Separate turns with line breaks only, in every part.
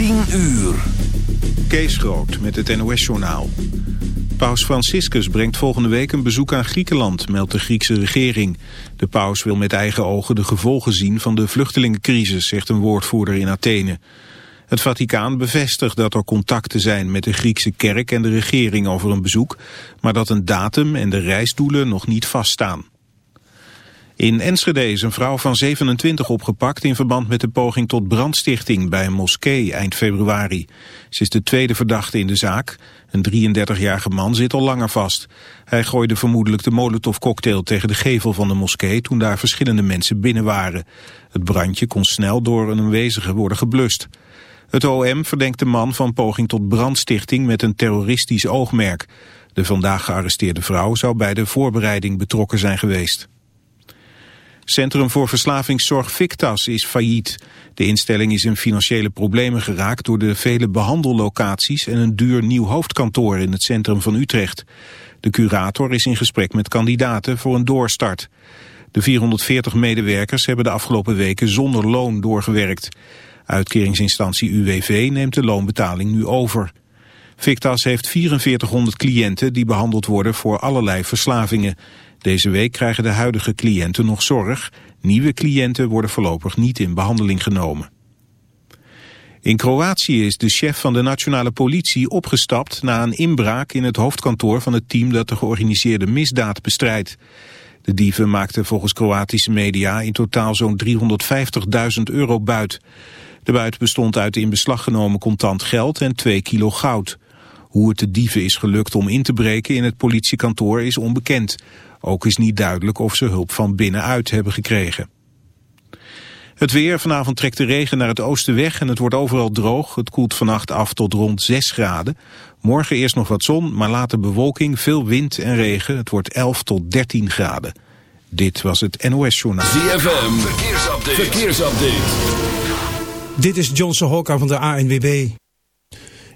10 uur.
Kees Groot met het NOS-journaal. Paus Franciscus brengt volgende week een bezoek aan Griekenland, meldt de Griekse regering. De paus wil met eigen ogen de gevolgen zien van de vluchtelingencrisis, zegt een woordvoerder in Athene. Het Vaticaan bevestigt dat er contacten zijn met de Griekse kerk en de regering over een bezoek, maar dat een datum en de reisdoelen nog niet vaststaan. In Enschede is een vrouw van 27 opgepakt in verband met de poging tot brandstichting bij een moskee eind februari. Ze is de tweede verdachte in de zaak. Een 33-jarige man zit al langer vast. Hij gooide vermoedelijk de molotovcocktail tegen de gevel van de moskee toen daar verschillende mensen binnen waren. Het brandje kon snel door een aanwezige worden geblust. Het OM verdenkt de man van poging tot brandstichting met een terroristisch oogmerk. De vandaag gearresteerde vrouw zou bij de voorbereiding betrokken zijn geweest. Centrum voor Verslavingszorg Victas is failliet. De instelling is in financiële problemen geraakt door de vele behandellocaties en een duur nieuw hoofdkantoor in het centrum van Utrecht. De curator is in gesprek met kandidaten voor een doorstart. De 440 medewerkers hebben de afgelopen weken zonder loon doorgewerkt. Uitkeringsinstantie UWV neemt de loonbetaling nu over. Victas heeft 4400 cliënten die behandeld worden voor allerlei verslavingen. Deze week krijgen de huidige cliënten nog zorg. Nieuwe cliënten worden voorlopig niet in behandeling genomen. In Kroatië is de chef van de nationale politie opgestapt na een inbraak in het hoofdkantoor van het team dat de georganiseerde misdaad bestrijdt. De dieven maakten volgens Kroatische media in totaal zo'n 350.000 euro buit. De buit bestond uit in beslag genomen contant geld en 2 kilo goud. Hoe het de dieven is gelukt om in te breken in het politiekantoor is onbekend. Ook is niet duidelijk of ze hulp van binnenuit hebben gekregen. Het weer, vanavond trekt de regen naar het oosten weg en het wordt overal droog. Het koelt vannacht af tot rond 6 graden. Morgen eerst nog wat zon, maar later bewolking, veel wind en regen. Het wordt 11 tot 13 graden. Dit was het NOS Journaal.
ZFM, verkeersupdate. verkeersupdate.
Dit is Johnson Hokka van de ANWB.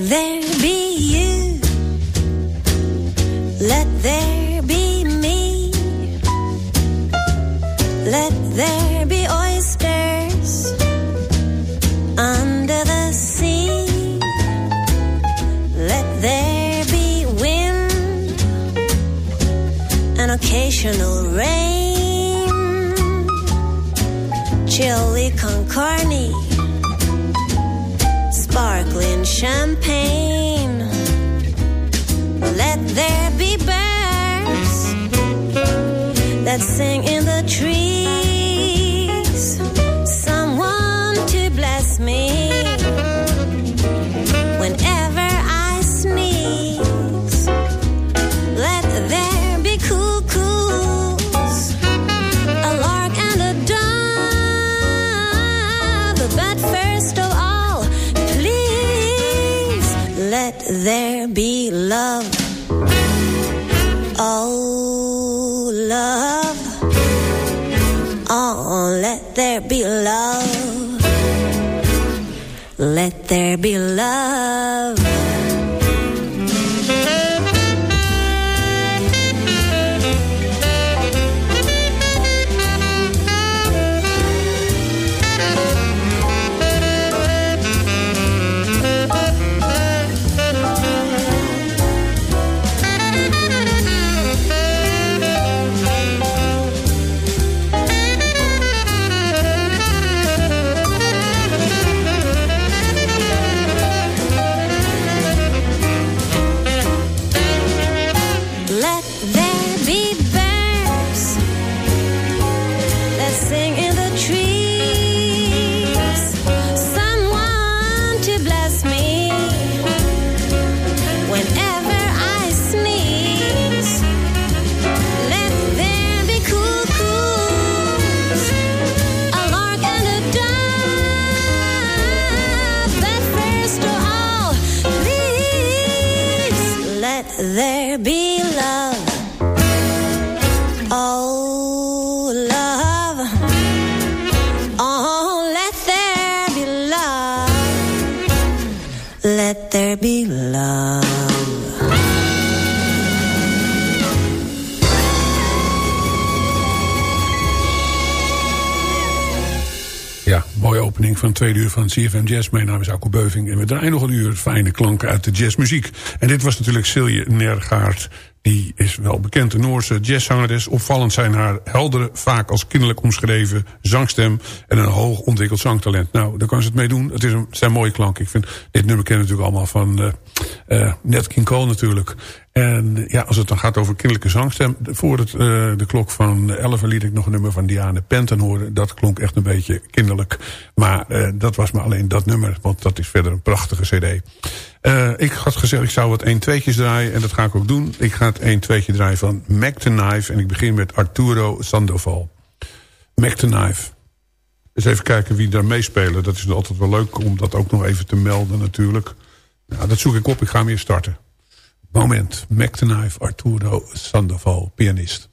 There be you. Let there be me. Let there be oysters under the sea. Let there be wind, an occasional rain, chili con sparkling champagne. Let there be birds that sing in the trees. There be love. Oh, love. Oh, let there be love. Let there be love.
Van tweede uur van CFM Jazz. Mijn naam is Akko Beuving en we draaien nog een uur fijne klanken uit de jazzmuziek. En dit was natuurlijk Silje Nergaard. Die is wel bekend, de Noorse jazzzangeres. Opvallend zijn haar heldere, vaak als kinderlijk omschreven zangstem... en een hoog ontwikkeld zangtalent. Nou, daar kan ze het mee doen. Het, is een, zijn mooie klanken. Ik vind, dit nummer kennen natuurlijk allemaal van uh, uh, King Cole natuurlijk. En ja, als het dan gaat over kinderlijke zangstem... voor het, de klok van 11 liet ik nog een nummer van Diane Penton horen. Dat klonk echt een beetje kinderlijk. Maar dat was maar alleen dat nummer, want dat is verder een prachtige cd. Uh, ik had gezegd, ik zou wat 1 tweetjes draaien. En dat ga ik ook doen. Ik ga het 1 tweetje draaien van Mac the Knife. En ik begin met Arturo Sandoval. Mac the Knife. Eens even kijken wie daar meespelen. Dat is altijd wel leuk om dat ook nog even te melden natuurlijk. Nou, dat zoek ik op. Ik ga hem weer starten. Moment. Mac the Knife, Arturo Sandoval, pianist.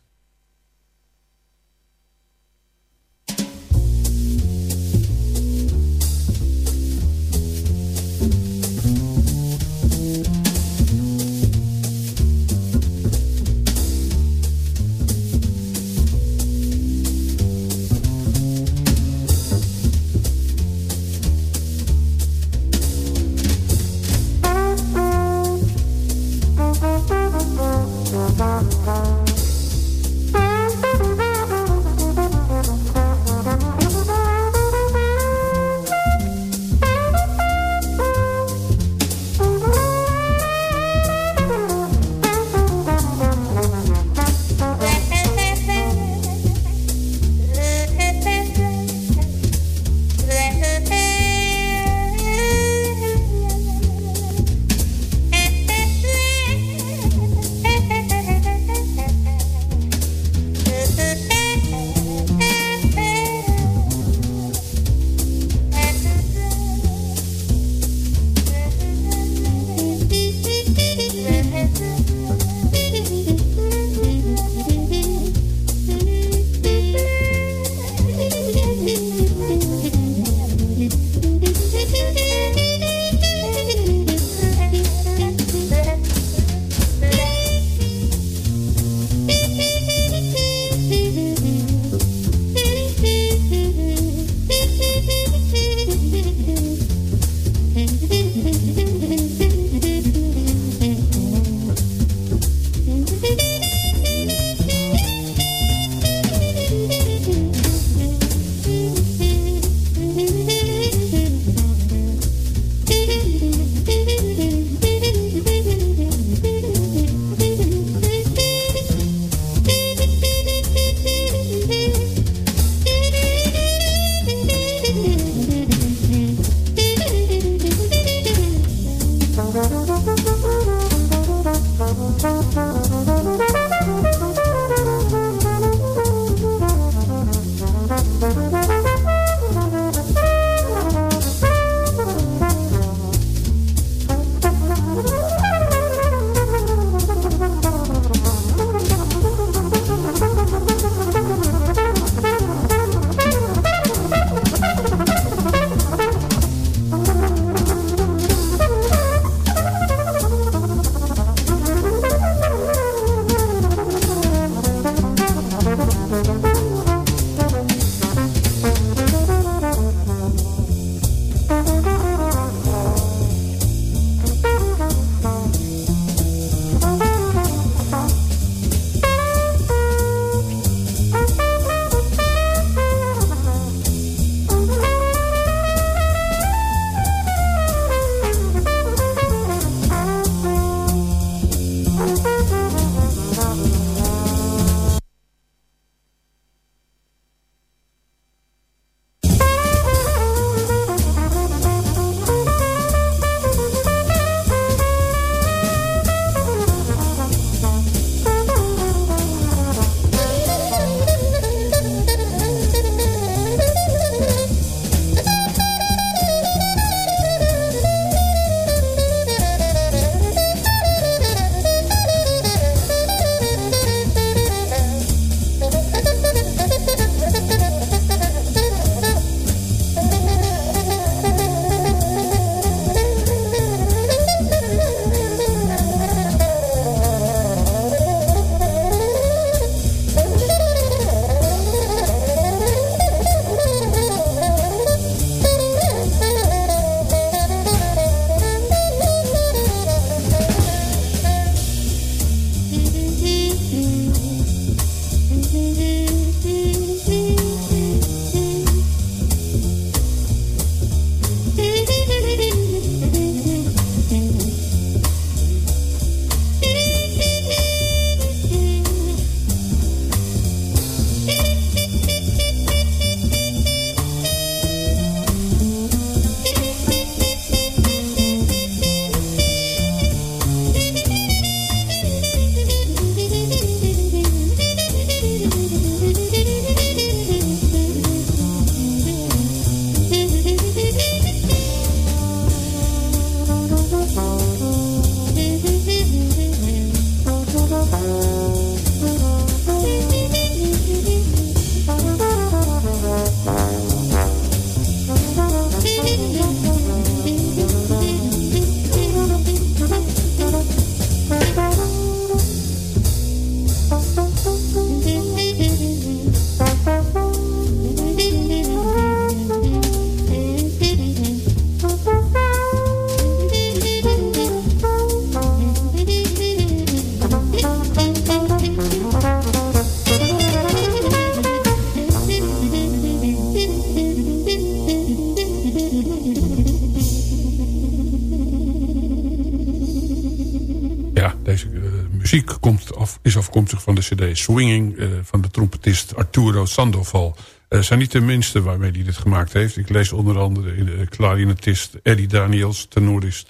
Swinging... Uh, van de trompetist Arturo Sandoval. Uh, zijn niet de minste waarmee hij dit gemaakt heeft. Ik lees onder andere de klarinetist Eddie Daniels... tenorist,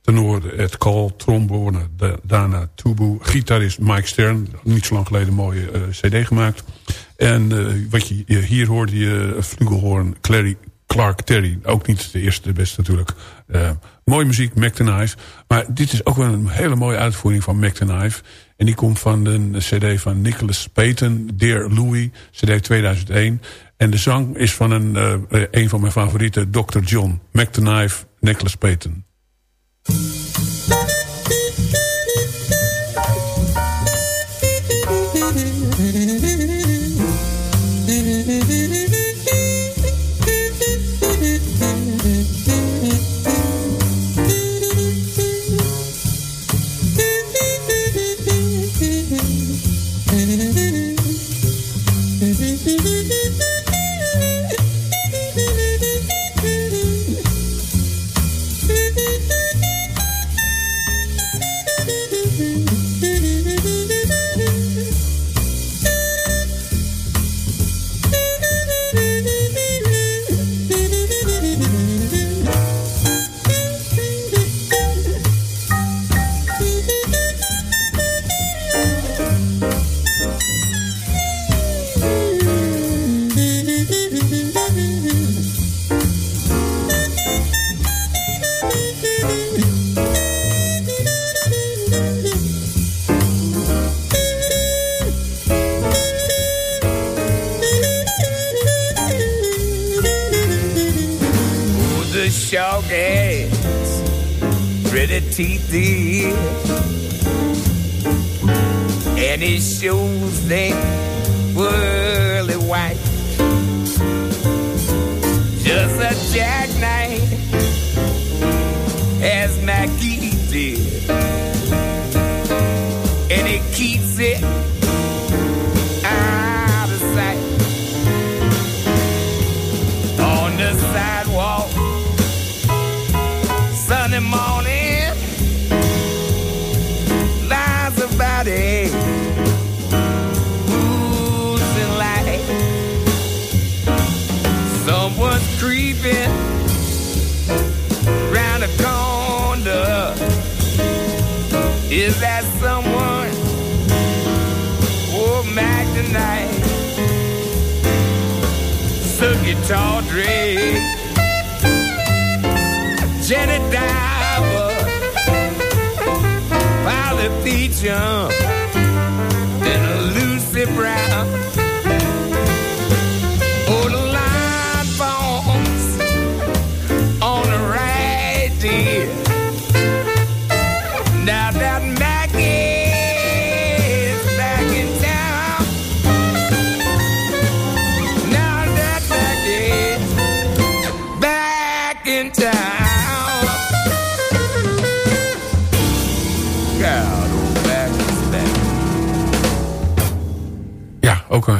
tenor Ed Call, trombone Dana Tubu... gitarist Mike Stern, niet zo lang geleden een mooie cd gemaakt... En wat je hier hoorde je flugelhoorn Clary, Clark Terry. Ook niet de eerste de beste natuurlijk. Uh, mooie muziek, Mac. Maar dit is ook wel een hele mooie uitvoering van Mac. En die komt van een cd van Nicholas Payton, Dear Louis, cd 2001. En de zang is van een, uh, een van mijn favorieten, Dr. John. Knife, Nicholas Payton.
ability, dear. And it shows that worldly white. Just a jackknife as Nike did. And it keeps it Tawdry, Jenny Diver, Polly Peachum.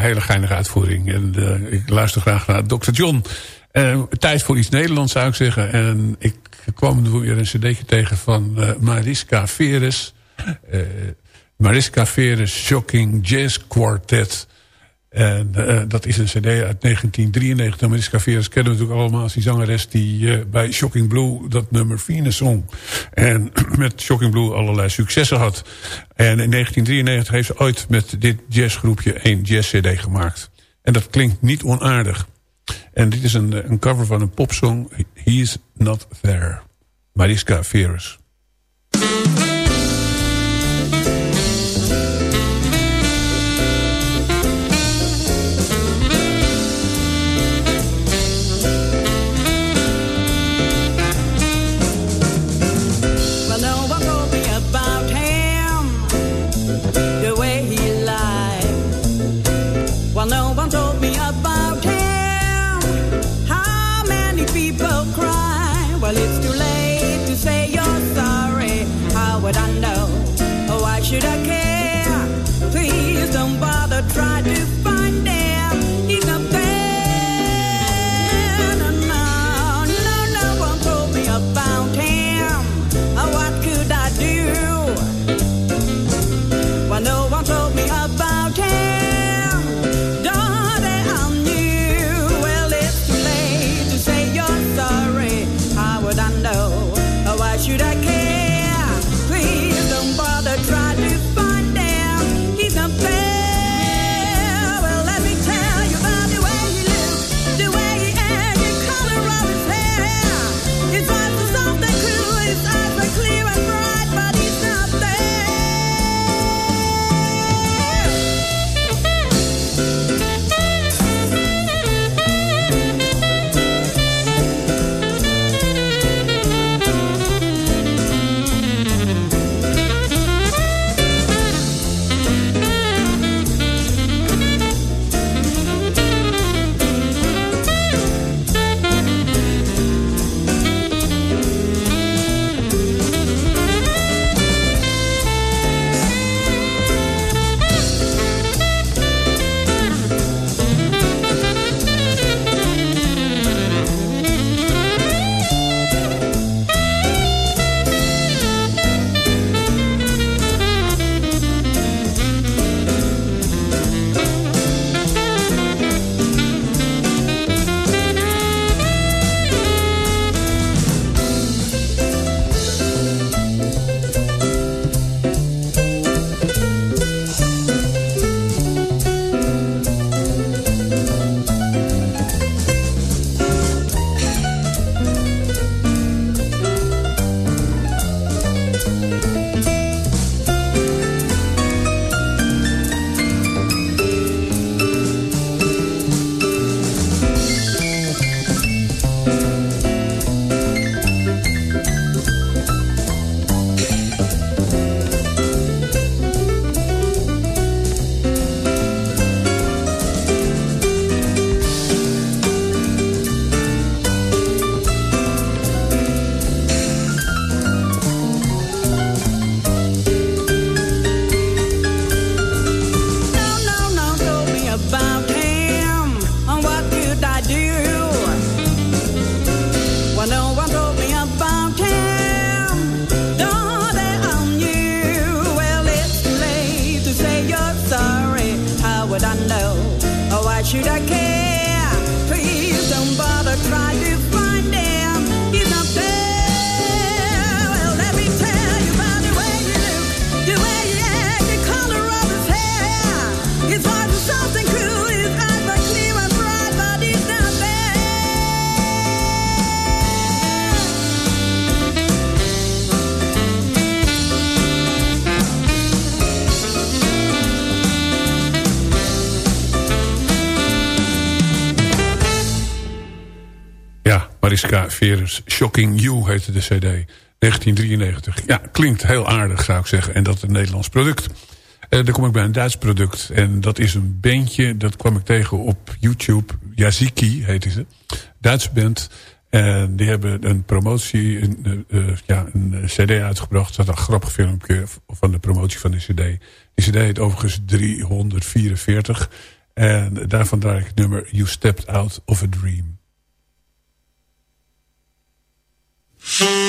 Hele geinige uitvoering. En uh, ik luister graag naar Dr. John. Uh, tijd voor iets Nederlands zou ik zeggen. En ik kwam weer een cd'tje tegen van uh, Mariska Veres. Mariska Veres Shocking Jazz Quartet. En uh, dat is een cd uit 1993. Mariska Veres kennen we natuurlijk allemaal als die zangeres... die uh, bij Shocking Blue dat nummer Venus zong. En met Shocking Blue allerlei successen had. En in 1993 heeft ze ooit met dit jazzgroepje een jazz-cd gemaakt. En dat klinkt niet onaardig. En dit is een, een cover van een popsong... He's Not There. Mariska Veres. Veres, Shocking You heette de cd. 1993. Ja, klinkt heel aardig zou ik zeggen. En dat is een Nederlands product. Eh, dan kom ik bij een Duits product. En dat is een bandje, dat kwam ik tegen op YouTube. Yaziki heette ze. Duitse band. En die hebben een promotie, een, eh, eh, ja, een cd uitgebracht. Er staat een grappig filmpje van de promotie van de cd. Die cd heet overigens 344. En daarvan draai ik het nummer You Stepped Out of a Dream. Mm-hmm.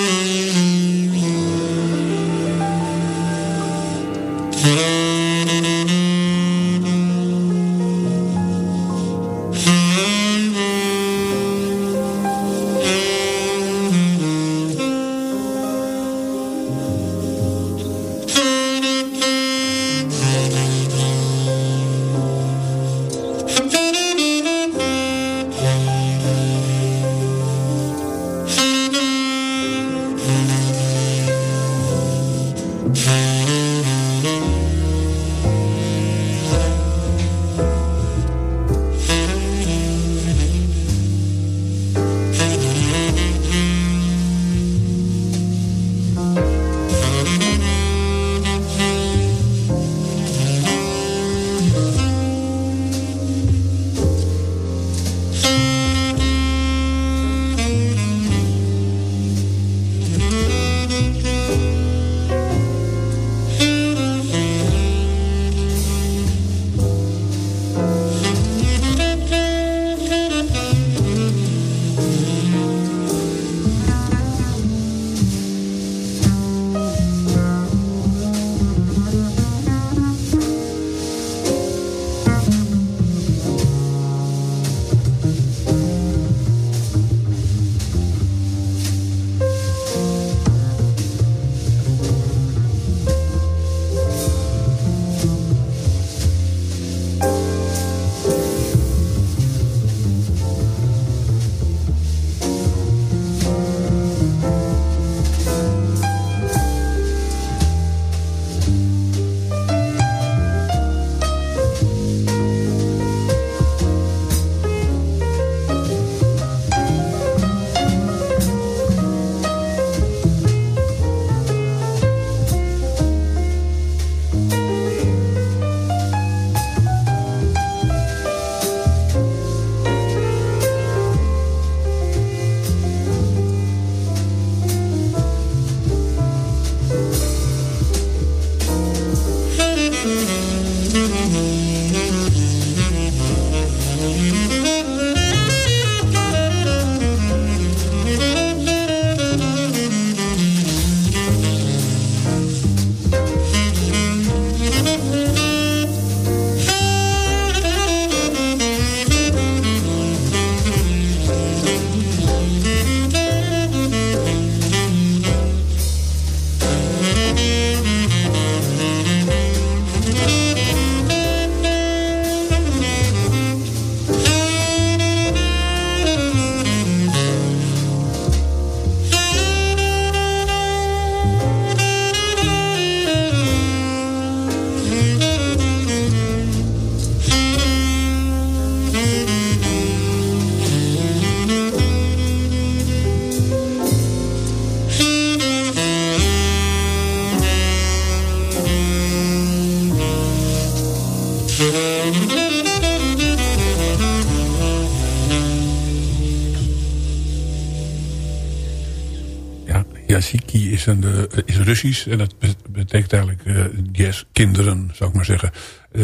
Russisch en dat be- betekent eigenlijk eh jazz kinderen, zou ik maar zeggen. Eh,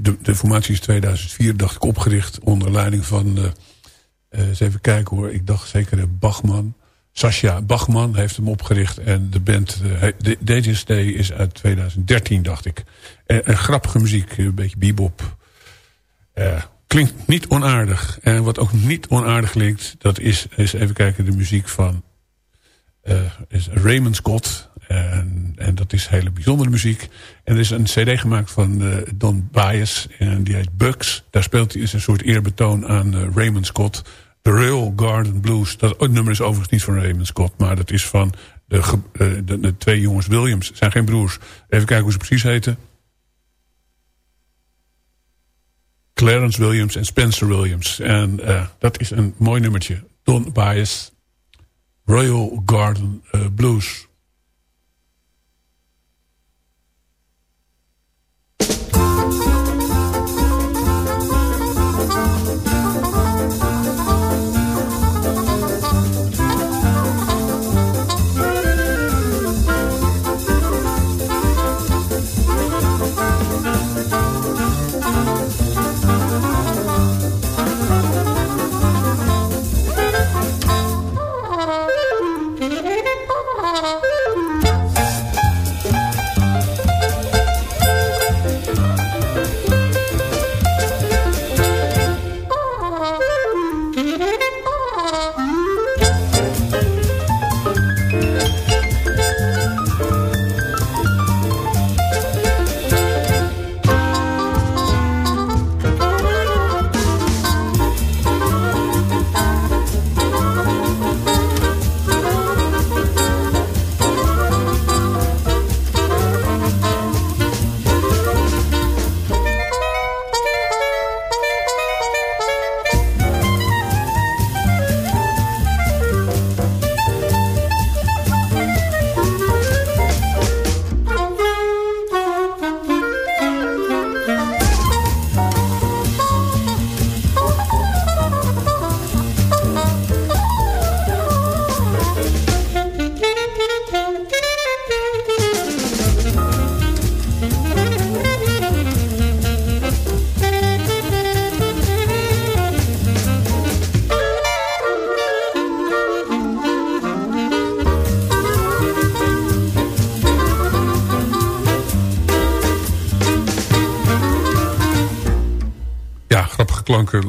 de, de, formatie is 2004, dacht ik, opgericht onder leiding van, eh, eens even kijken hoor, ik dacht zeker Bachman. Sascha Bachman heeft hem opgericht en de band, de- CD is uit 2013, dacht ik. Een grappige muziek, een beetje bebop. Klinkt niet onaardig. En wat ook niet onaardig klinkt, dat is, is even kijken, de muziek van is Raymond Scott. En, en dat is hele bijzondere muziek. En er is een cd gemaakt van eh, Don Bias. En die heet Bugs. Daar speelt hij een soort eerbetoon aan eh, Raymond Scott. The Rail Garden Blues. Dat nummer is overigens niet van Raymond Scott. Maar dat is van eh, de, de twee jongens Williams. Zijn geen broers. Even kijken hoe ze precies heten. Clarence Williams en Spencer Williams. En dat is een mooi nummertje. Don Bias. Royal Garden Blues.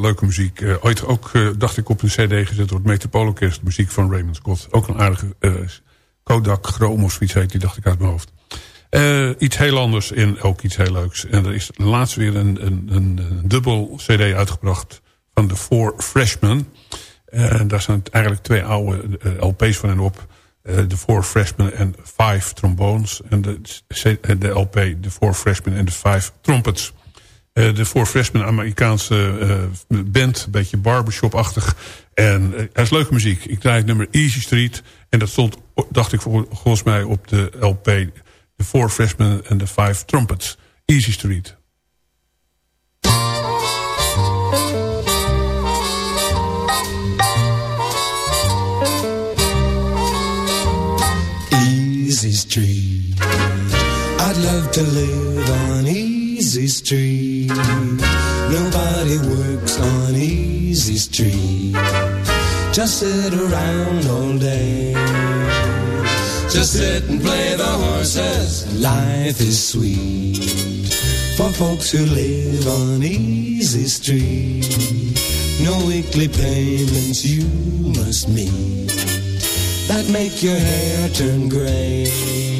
Leuke muziek. Eh, ooit ook, eh, dacht ik, op een cd gezet door het. Muziek van Raymond Scott. Ook een aardige eh, Kodak Chrome of zoiets heet die, dacht ik uit mijn hoofd. Iets heel anders en ook iets heel leuks. En er is laatst weer een, een, een, dubbel cd uitgebracht van de Four Freshmen. Eh, daar staan eigenlijk twee oude LP's van hen op. De Four Freshmen en Five Trombones. En de, de LP de Four Freshmen en de Five Trumpets. Eh, de Four Freshmen, Amerikaanse eh, band. Een beetje barbershop-achtig. En eh, het is leuke muziek. Ik draai het nummer Easy Street. En dat stond, dacht ik vol- volgens mij op de LP... de Four Freshmen en de Five Trumpets. Easy Street.
Easy Street. I'd love to live on Easy Street. Nobody works on Easy Street. Just sit around all day. Just sit and play the horses. Life is sweet for folks who live on Easy Street. No weekly payments you must meet that make your hair turn gray.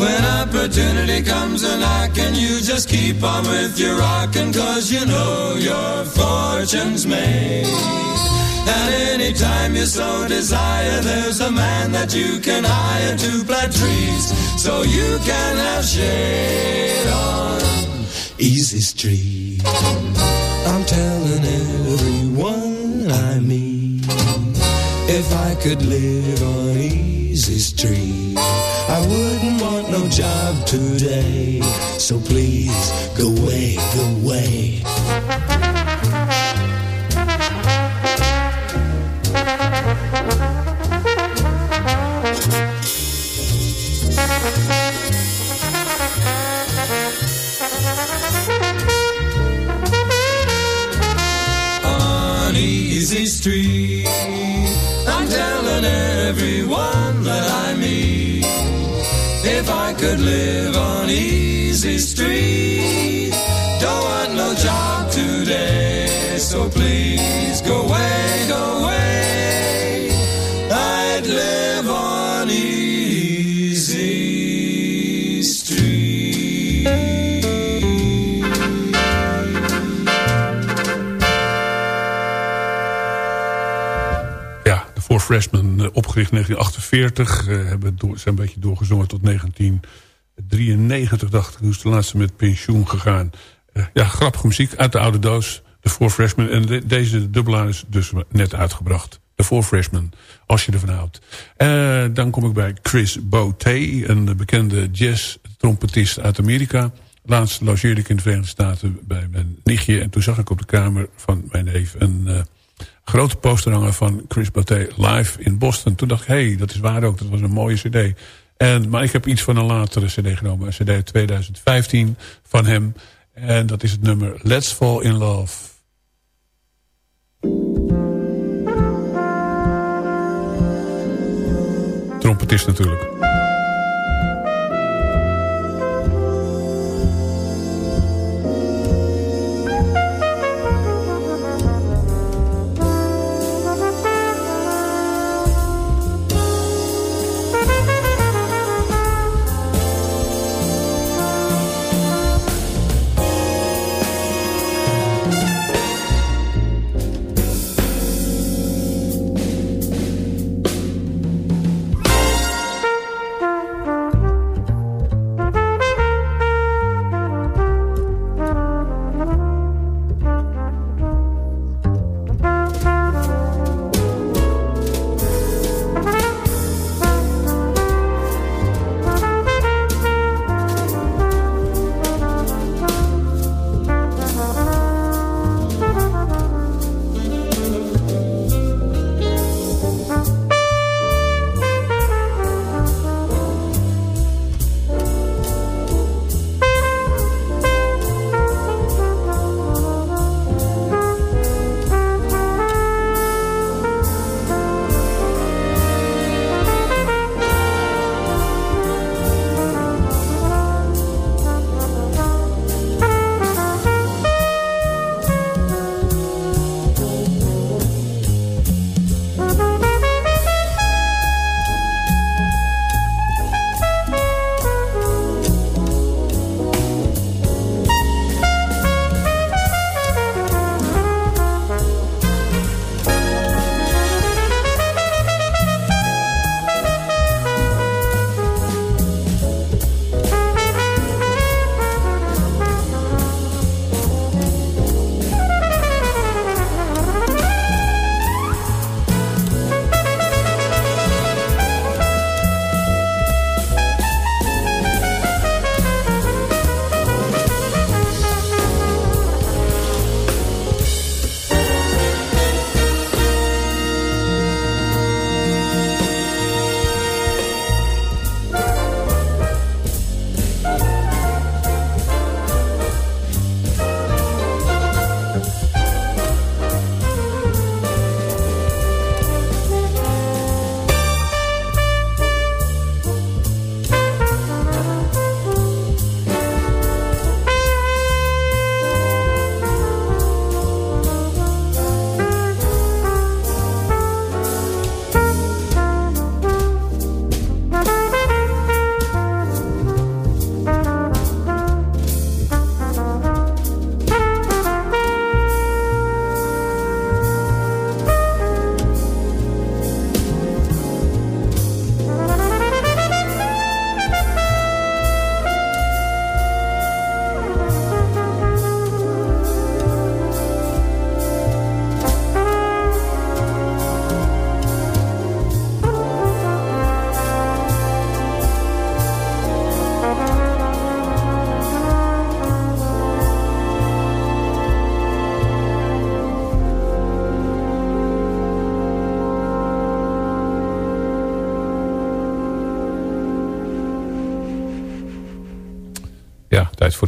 When opportunity comes a knocking, you just keep on with your rockin', cause you know your fortune's made. And anytime you so desire, there's a man that you can hire to plant trees so you can have shade on Easy Street. I'm telling everyone I meet, if I could live on Easy Street, I wouldn't want no job today. So please go away, go away.
vividly Freshmen, eh, opgericht in 1948. eh, hebben door, zijn een beetje doorgezongen tot 1993, dacht ik. Is de laatste met pensioen gegaan. Eh, ja, grappige muziek uit de oude doos. De Four Freshmen. En de- deze dubbelaar is dus net uitgebracht. De Four Freshmen, als je ervan houdt. Eh, dan kom ik bij Chris Boutet, een bekende jazz-trompetist uit Amerika. Laatst logeerde ik in de Verenigde Staten bij mijn nichtje. En toen zag ik op de kamer van mijn neef een grote poster hangen van Chris Boutet live in Boston. Toen dacht ik, hé, hey, dat is waar ook. Dat was een mooie cd. En, maar ik heb iets van een latere cd genomen. Een cd uit 2015 van hem. En dat is het nummer Let's Fall in Love. Trompetist natuurlijk.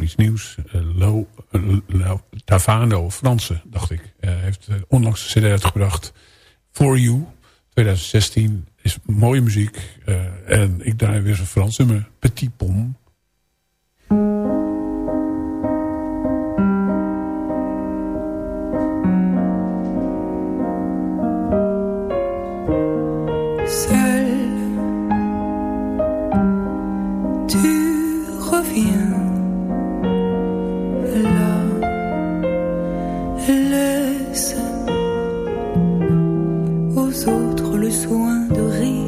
Iets nieuws. Uh, Lo, uh, Lo, Tavano, Franse, dacht ik. Uh, heeft onlangs een cd uitgebracht. For You, 2016. Is mooie muziek. en ik draai weer zo'n Frans nummer. Petit
laisse aux autres le soin de rire.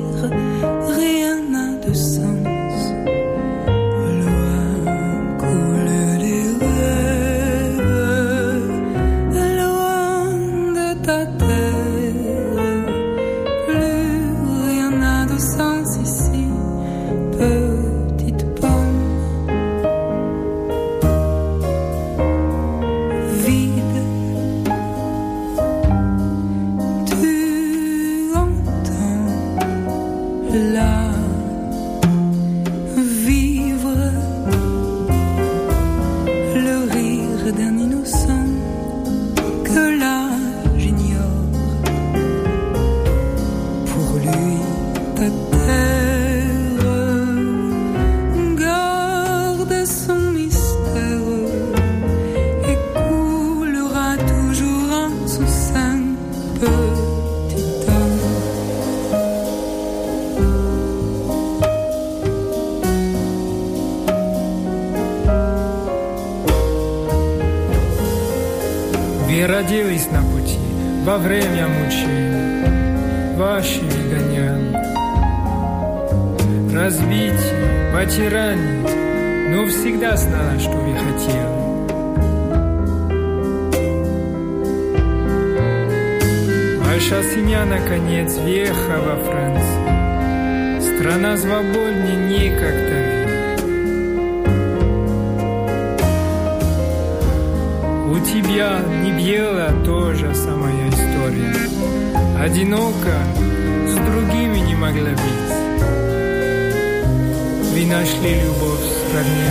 Вы нашли любовь в стране.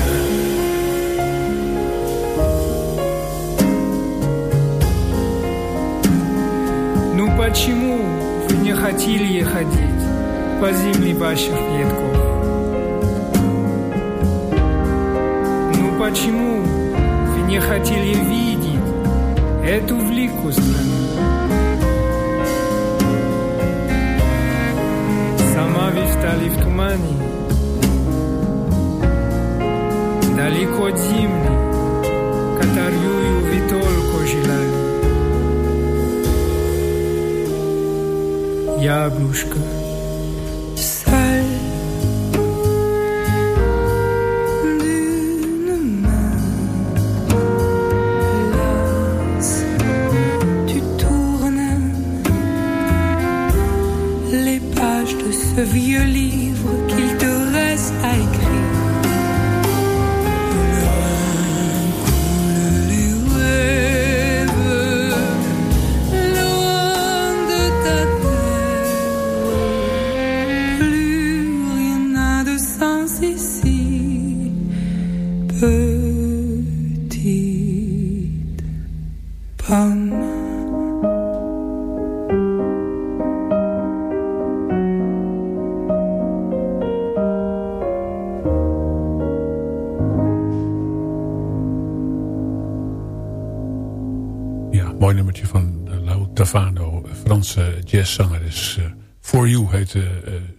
Ну почему вы не хотели ходить по земле ваших предков? Ну почему вы не хотели видеть эту великую страну? Сама вы встали в тумане, далеко земли, которую вы только желали. Яблушка,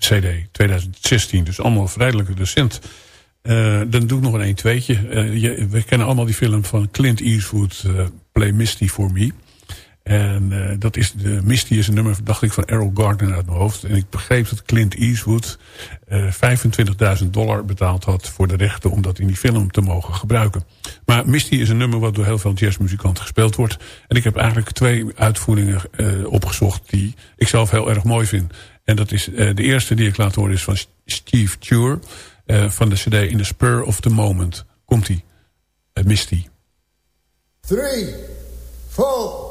CD 2016, dus allemaal vrijelijk recent. Uh, dan doe ik nog een 1 tweetje. Uh, je, we kennen allemaal die film van Clint Eastwood, uh, Play Misty for Me. En uh, dat is de Misty is een nummer, dacht ik, van Errol Gardner uit mijn hoofd. En ik begreep dat Clint Eastwood uh, 25.000 dollar betaald had voor de rechten om dat in die film te mogen gebruiken. Maar Misty is een nummer wat door heel veel jazzmuzikanten gespeeld wordt. En ik heb eigenlijk twee uitvoeringen uh, opgezocht die ik zelf heel erg mooi vind. En dat is de eerste die ik laat horen is van Steve Ture van de cd In the Spur of the Moment. Komt-ie, Misty.
Three, four.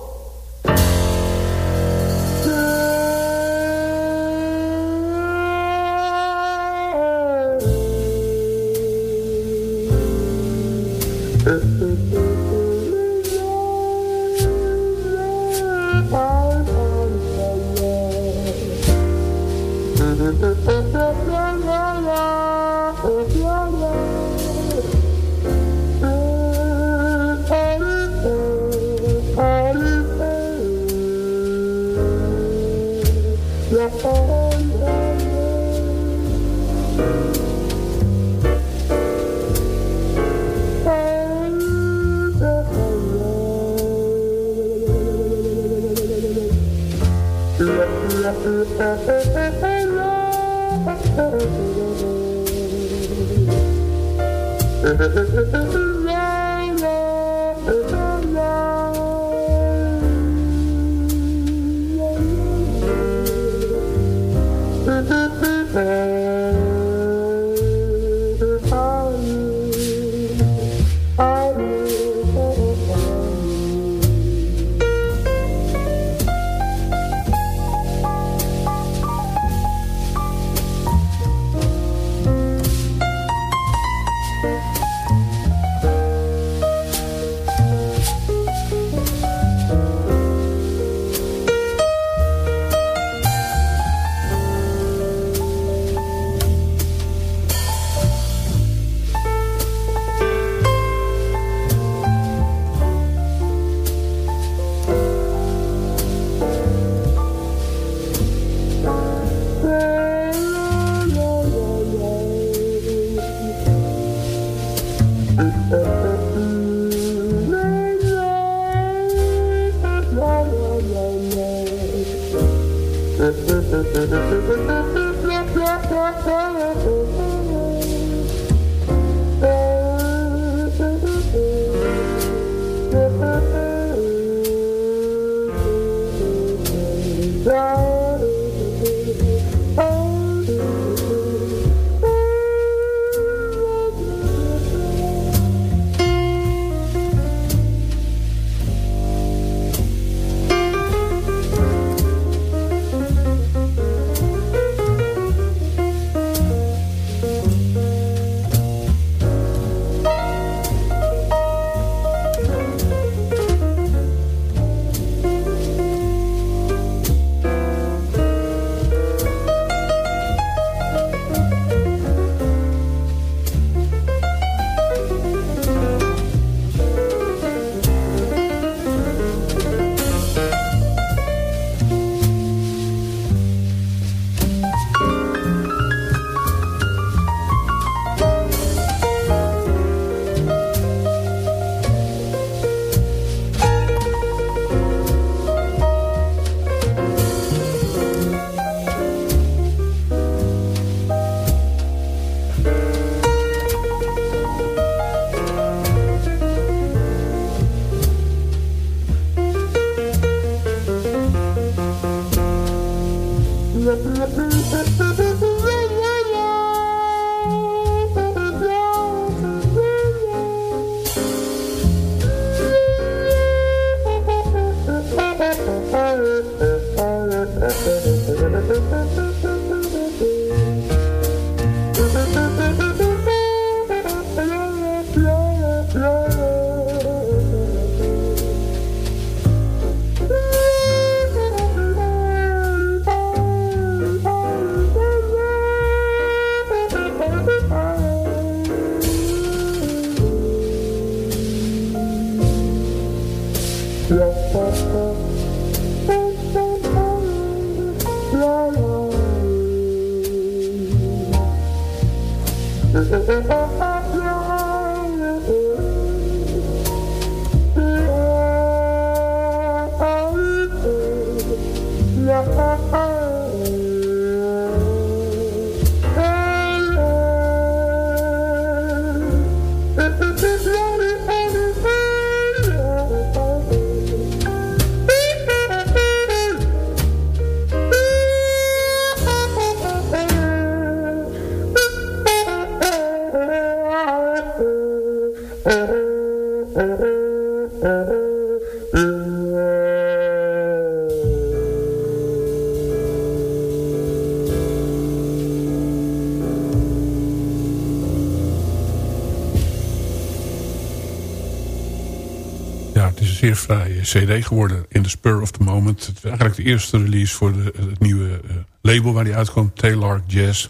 Is een zeer fraaie cd geworden in the spur of the moment. Het is eigenlijk de eerste release voor de, het nieuwe eh, label waar die uitkomt. Taylor Jazz.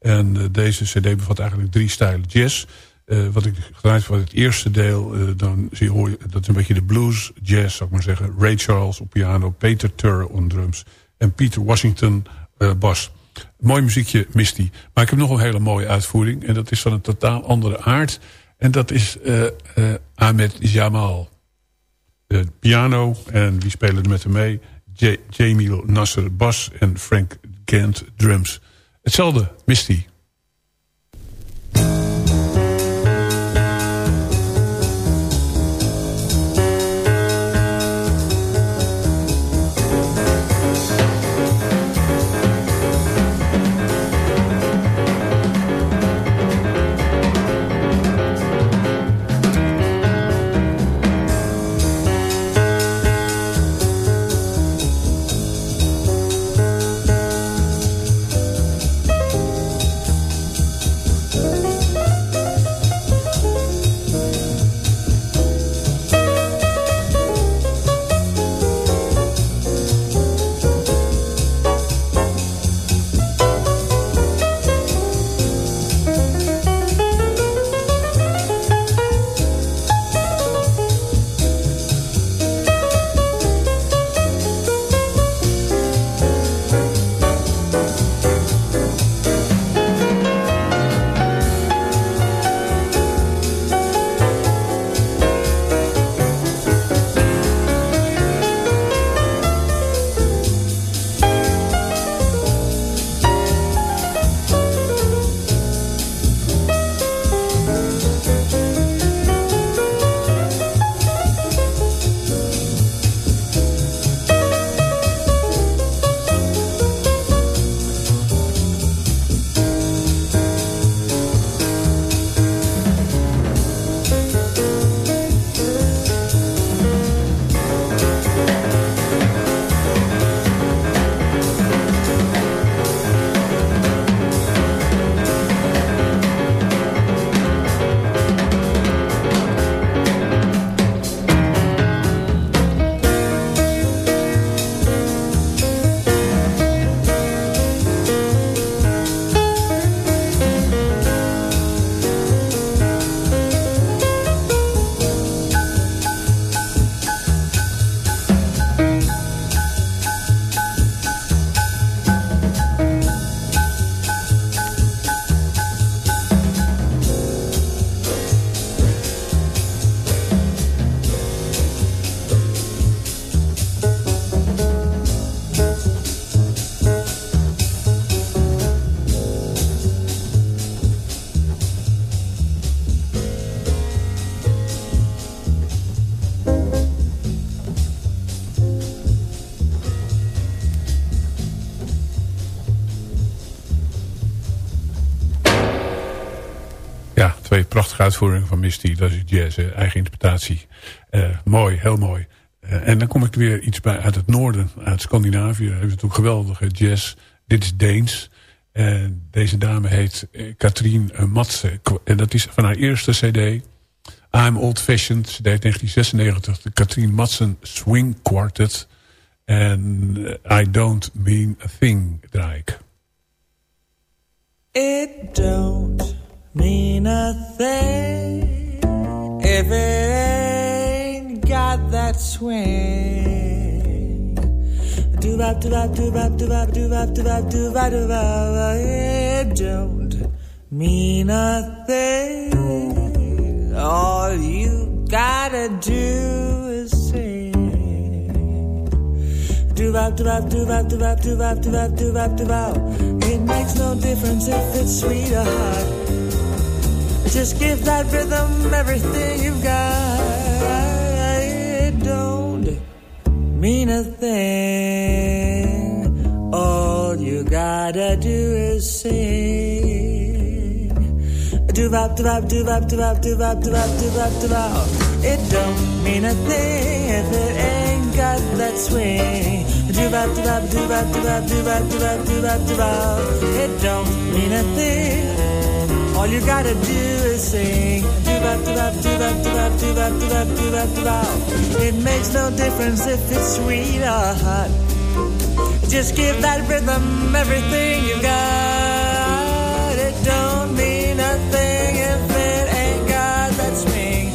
En eh, deze cd bevat eigenlijk drie stijlen jazz. Eh, wat ik gedraaid voor het eerste deel, dan zie hoor je, dat is een beetje de blues jazz, zou ik maar zeggen. Ray Charles op piano, Peter Turr op drums en Peter Washington bas. Mooi muziekje, Misty. Maar ik heb nog een hele mooie uitvoering en dat is van een totaal andere aard. En dat is Ahmed Jamal. De piano en wie spelen er met hem mee? J Jamil Nasser bas en Frank Gant drums. Hetzelfde, Misty. Prachtige uitvoeringen van Misty. Dat is jazz, eh, eigen interpretatie. Eh, mooi, heel mooi. Eh, en dan kom ik weer iets bij uit het noorden, uit Scandinavië. Heeft natuurlijk geweldige jazz. Dit is Deens. En deze dame heet eh, Katrien eh, Matse. En dat is van haar eerste cd. I'm Old Fashioned. Deed 1996 de Katrien Matsen Swing Quartet. En eh, I Don't Mean a Thing draai ik.
It don't mean a thing if it ain't got that swing. Do bop do bop do bop do bop do do do do. It don't mean a thing. All you gotta do is sing. It makes no difference if it's sweet or hot. Just give that rhythm everything you've got. Don't mean a thing. All you gotta do is sing. Do bop do bop do bop do bop do bop do bop do bop do bop. It don't mean a thing if it ain't got that swing. Do bop do bop do bop do bop do bop do bop do bop do bop. It don't mean a thing. All you gotta do is sing. It makes no difference if it's sweet or hot. Just give that rhythm everything you've got. It don't mean a thing if it ain't got that swing.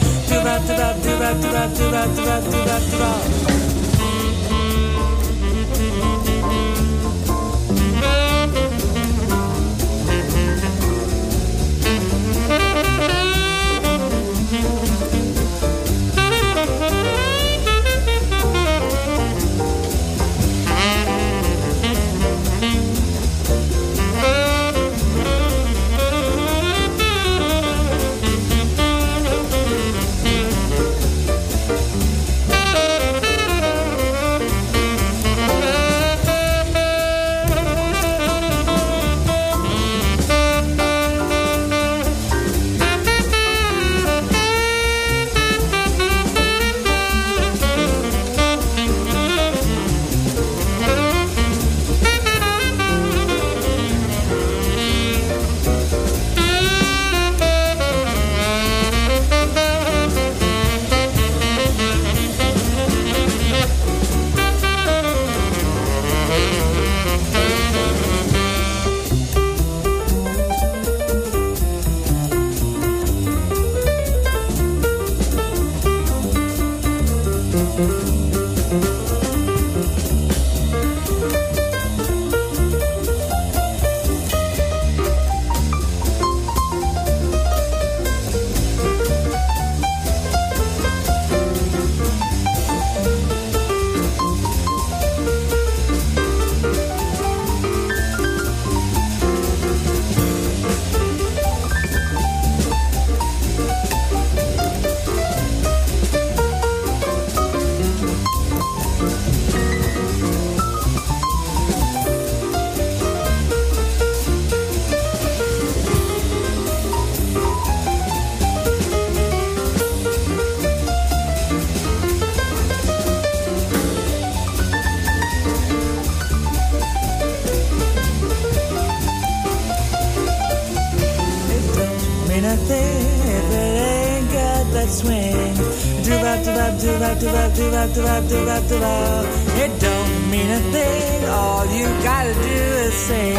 That swing. Do bop do bop do bop do bop do bop do bop do bop do bop. It don't mean a thing. All you gotta do is sing.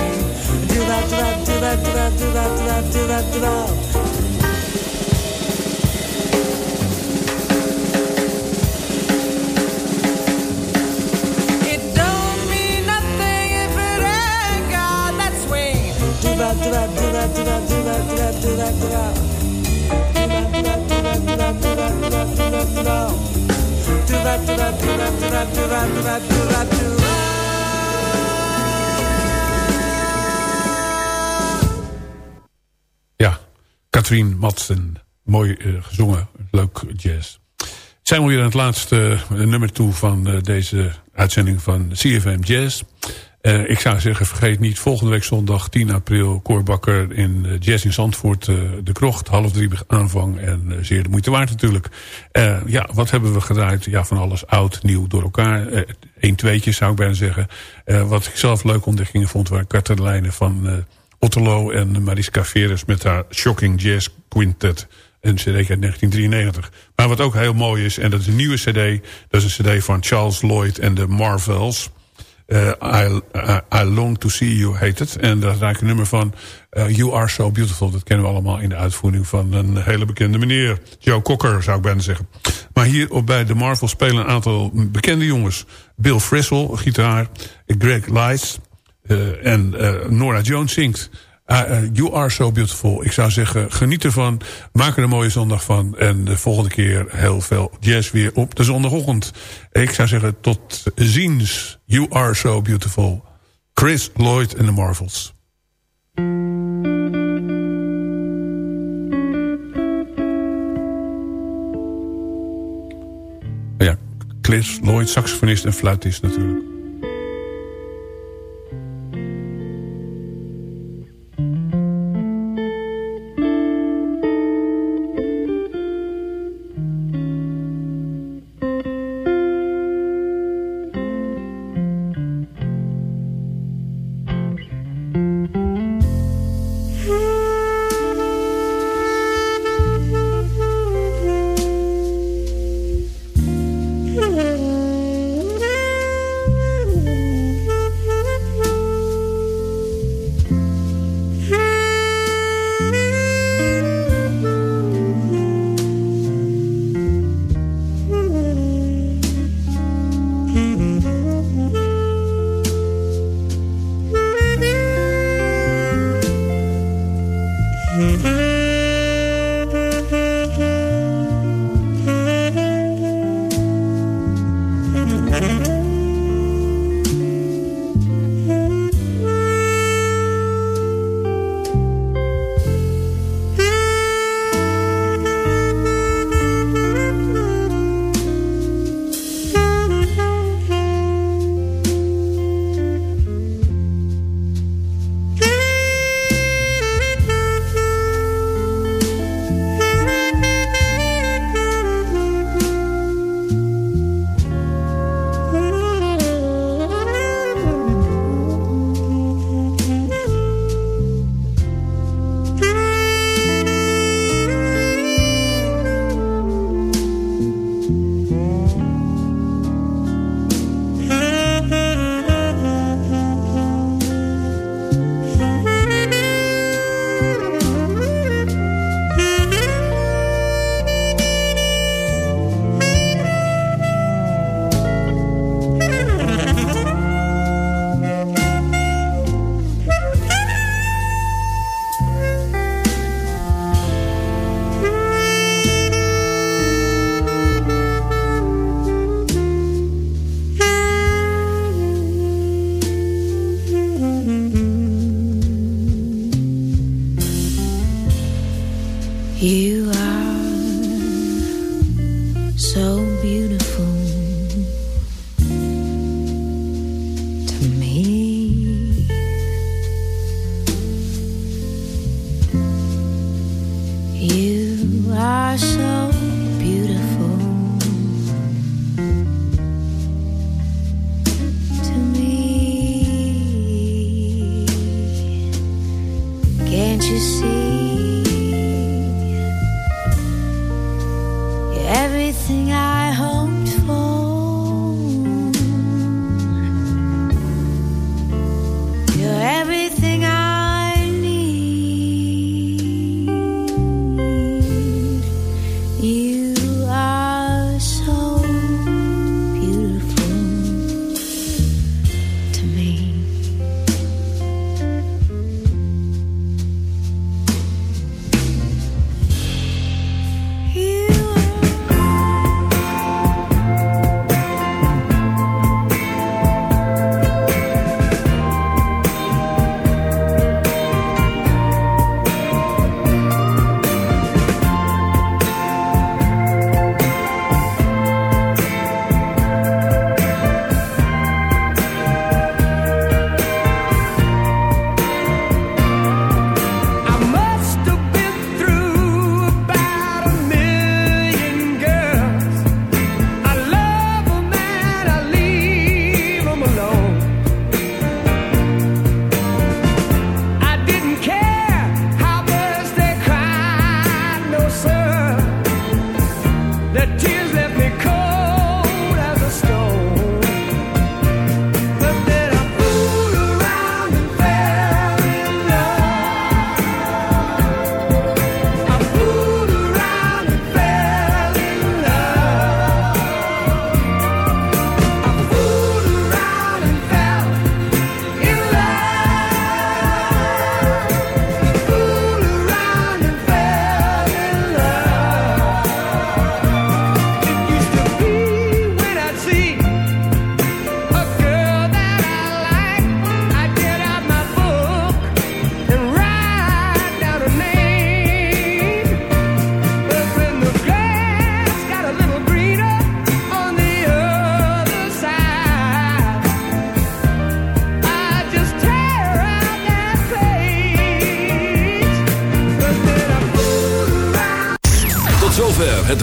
Do bop do bop do bop do bop do bop do bop do bop do ain't got that. Do bop do bop do bop do bop do bop do bop
Ja, Katrien Madsen. Mooi eh, gezongen. Leuk jazz. Zijn we weer aan het laatste eh, nummer toe van eh, deze uitzending van CFM Jazz. Eh, ik zou zeggen, vergeet niet, volgende week zondag 10 april... Koorbakker in uh, Jazz in Zandvoort, de krocht, half drie aanvang. En zeer de moeite waard natuurlijk. ja, wat hebben we gedraaid? Ja, van alles oud, nieuw, door elkaar. Eén tweetje zou ik bijna zeggen. wat ik zelf leuk ontdekkingen vond... waren Katelijnen van Otterlo en Mariska Veres... met haar Shocking Jazz Quintet... Een cd uit 1993. Maar wat ook heel mooi is, en dat is een nieuwe cd... dat is een cd van Charles Lloyd en de Marvels... Uh, I, uh, I Long To See You het. En daar is eigenlijk een nummer van uh, You Are So Beautiful. Dat kennen we allemaal in de uitvoering van een hele bekende meneer. Joe Cocker zou ik bijna zeggen. Maar hier op bij de Marvel spelen een aantal bekende jongens. Bill Frisell, gitaar. Greg Lights. en Nora Jones zingt. Uh, you are so beautiful. Ik zou zeggen, geniet ervan. Maak er een mooie zondag van. En de volgende keer heel veel jazz weer op de zondagochtend. Ik zou zeggen, tot ziens. You are so beautiful. Chris Lloyd en de Marvels. Ja, Chris Lloyd, saxofonist en fluitist natuurlijk.